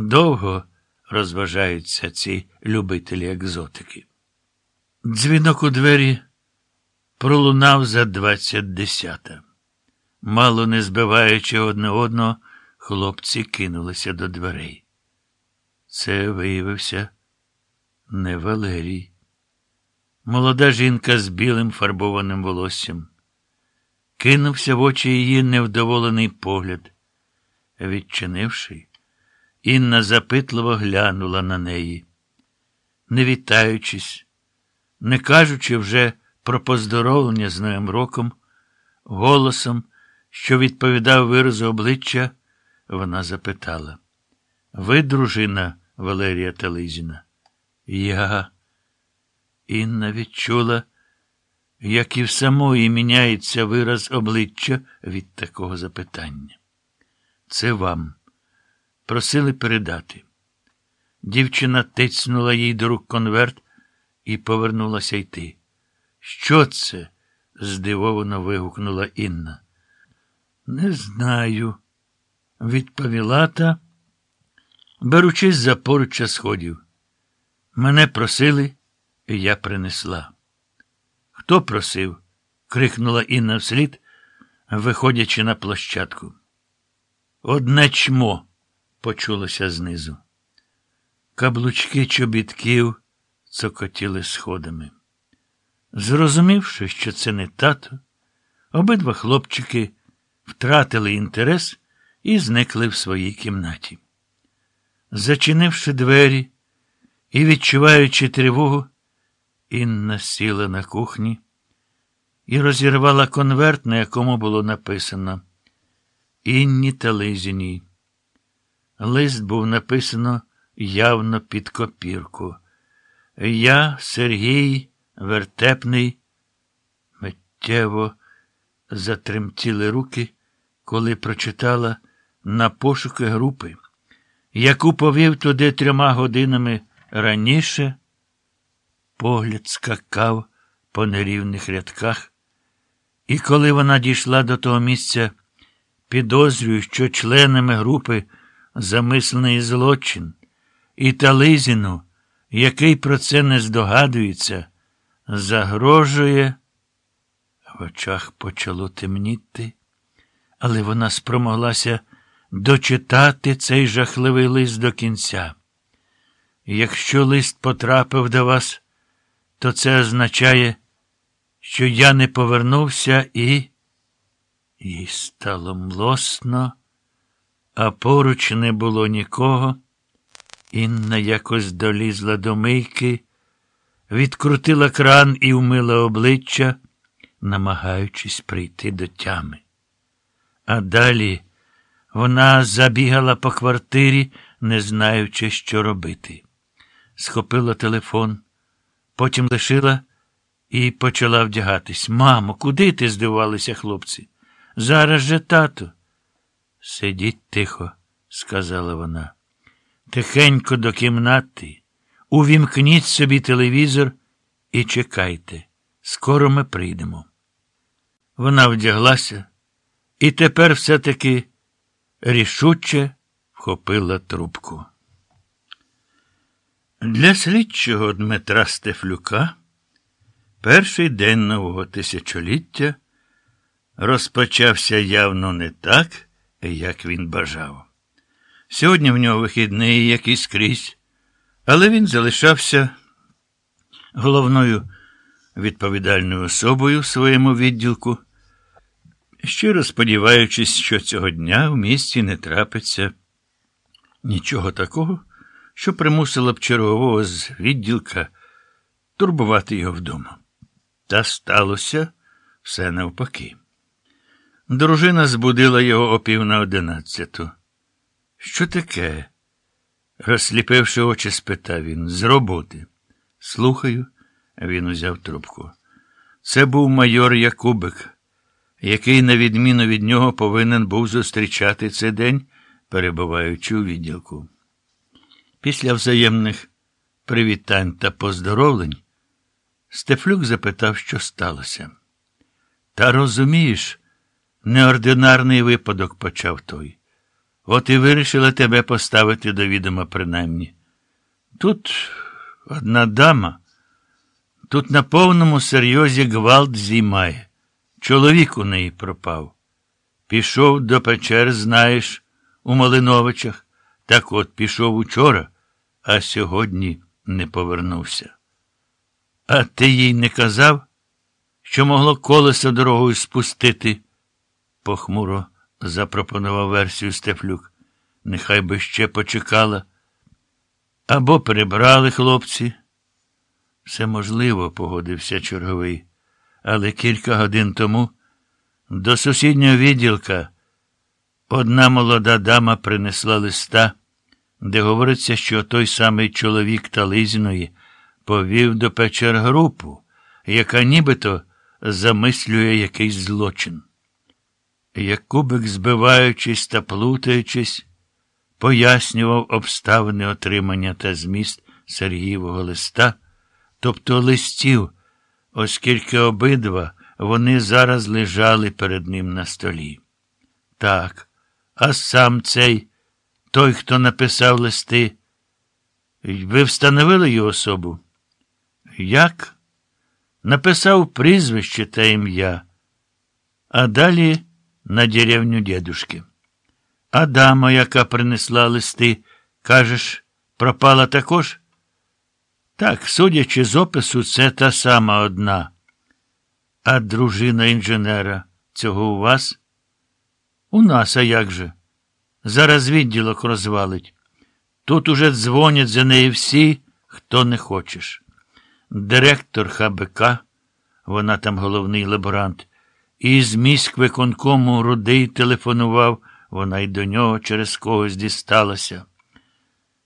Довго розважаються ці любителі екзотики. Дзвінок у двері пролунав за двадцять десята. Мало не збиваючи одне одного, хлопці кинулися до дверей. Це виявився не Валерій. Молода жінка з білим фарбованим волоссям. Кинувся в очі її невдоволений погляд. Відчинивши, Інна запитливо глянула на неї. Не вітаючись, не кажучи вже про поздоровлення з Новим роком, голосом, що відповідав виразу обличчя, вона запитала. Ви, дружина Валерія Тализіна? Я. Інна відчула, як і в самої міняється вираз обличчя від такого запитання. Це вам. Просили передати. Дівчина тицнула їй до рук конверт і повернулася йти. Що це? здивовано вигукнула Інна. Не знаю, відповіла та, беручись за поруччя сходів. Мене просили, і я принесла. Хто просив? крикнула Інна вслід, виходячи на площадку. Одне чмо, почулося знизу. Каблучки чобітків цокотіли сходами. Зрозумівши, що це не тато, обидва хлопчики втратили інтерес і зникли в своїй кімнаті. Зачинивши двері і відчуваючи тривогу, Інна сіла на кухні і розірвала конверт, на якому було написано Інні та Лизіній. Лист був написано явно під копірку. Я, Сергій Вертепний, миттєво затремтіли руки, коли прочитала на пошуки групи, яку повів туди трьома годинами раніше. Погляд скакав по нерівних рядках, і коли вона дійшла до того місця, підозрюю, що членами групи замислений злочин, і Тализіну, який про це не здогадується, загрожує. В очах почало темніти, але вона спромоглася дочитати цей жахливий лист до кінця. Якщо лист потрапив до вас, то це означає, що я не повернувся і. Їй стало млосно, а поруч не було нікого. Інна якось долізла до мийки, відкрутила кран і вмила обличчя, намагаючись прийти до тями. А далі вона забігала по квартирі, не знаючи, що робити. Схопила телефон, потім лишила і почала вдягатись. Мамо, куди ти? здивувалися хлопці. Зараз же тато. Сидіть тихо, сказала вона. Тихенько до кімнати, увімкніть собі телевізор і чекайте. Скоро ми прийдемо. Вона вдяглася і тепер все-таки рішуче вхопила трубку. Для слідчого Дмитра Стефлюка перший день нового тисячоліття розпочався явно не так, як він бажав. Сьогодні в нього вихідний якийсь скрізь, але він залишався головною відповідальною особою в своєму відділку, щиро сподіваючись, що цього дня в місті не трапиться нічого такого, що примусило б чергового з відділка турбувати його вдома. Та сталося все навпаки. Дружина збудила його о пів на одинадцяту. Що таке? Розсліпивши очі, спитав він. З роботи. Слухаю, він узяв трубку. Це був майор Якубик, який, на відміну від нього, повинен був зустрічати цей день, перебуваючи у відділку. Після взаємних привітань та поздоровлень Стефлюк запитав, що сталося. Та розумієш, неординарний випадок почав той. От і вирішила тебе поставити до відома принаймні. Тут одна дама, тут на повному серйозі гвалт зіймає. Чоловік у неї пропав. Пішов до печер, знаєш, у Малиновичах. Так от пішов учора, а сьогодні не повернувся. А ти їй не казав, що могло колесо дорогою спустити? Похмуро запропонував версію Стефлюк. Нехай би ще почекала. Або перебрали хлопці. Все можливо, погодився черговий. Але кілька годин тому до сусіднього відділка одна молода дама принесла листа, де говориться, що той самий чоловік Тализіної повів до печер групу, яка нібито замислює якийсь злочин. Якубик, збиваючись та плутаючись, пояснював обставини отримання та зміст Сергієвого листа, тобто листів, оскільки обидва вони зараз лежали перед ним на столі. Так, а сам цей, той, хто написав листи, ви встановили його особу? Як? Написав прізвище та ім'я, а далі на деревню дідушки. А дама, яка принесла листи, кажеш, пропала також? Так, судячи з опису, це та сама одна. А дружина інженера цього у вас? У нас, а як же? Зараз відділок розвалить. Тут уже дзвонять за неї всі, хто не хочеш. Директор ХБК, вона там головний лаборант, і з міськвиконкому рудий телефонував, вона й до нього через когось дісталася.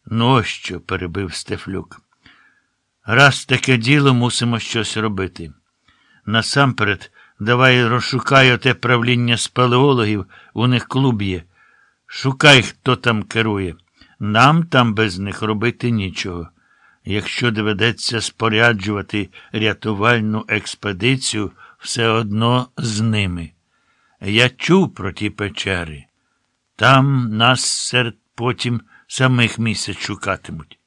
Ну, що, перебив Стефлюк. Раз таке діло мусимо щось робити. Насамперед, давай розшукай оте правління спелеологів, у них клуб є. Шукай, хто там керує. Нам там без них робити нічого. Якщо доведеться споряджувати рятувальну експедицію, все одно з ними. Я чув про ті печери. Там нас серед потім самих місяць шукатимуть.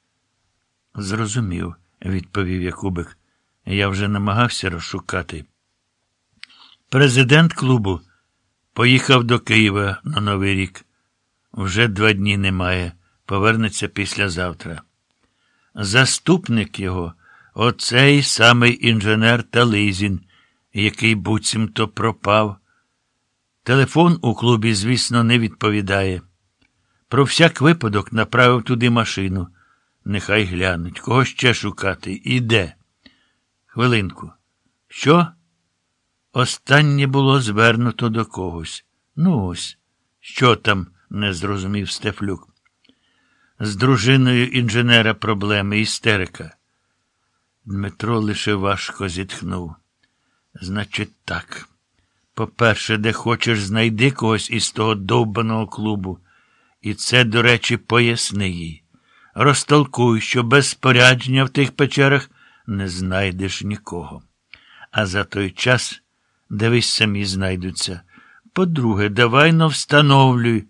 Зрозумів, відповів Якубик. Я вже намагався розшукати. Президент клубу поїхав до Києва на Новий рік. Вже два дні немає. Повернеться післязавтра. Заступник його, оцей самий інженер Тализін, який буцімто пропав. Телефон у клубі, звісно, не відповідає. Про всяк випадок направив туди машину. Нехай глянуть. Кого ще шукати? І де? Хвилинку. Що? Останнє було звернуто до когось. Ну ось. Що там? не зрозумів Стефлюк. З дружиною інженера проблеми істерика. Дмитро лише важко зітхнув. Значить, так. По-перше, де хочеш, знайди когось із того довбаного клубу. І це, до речі, поясни їй. Розтолкуй, що без спорядження в тих печерах не знайдеш нікого. А за той час, дивись, самі знайдуться. По-друге, давай но встановлюй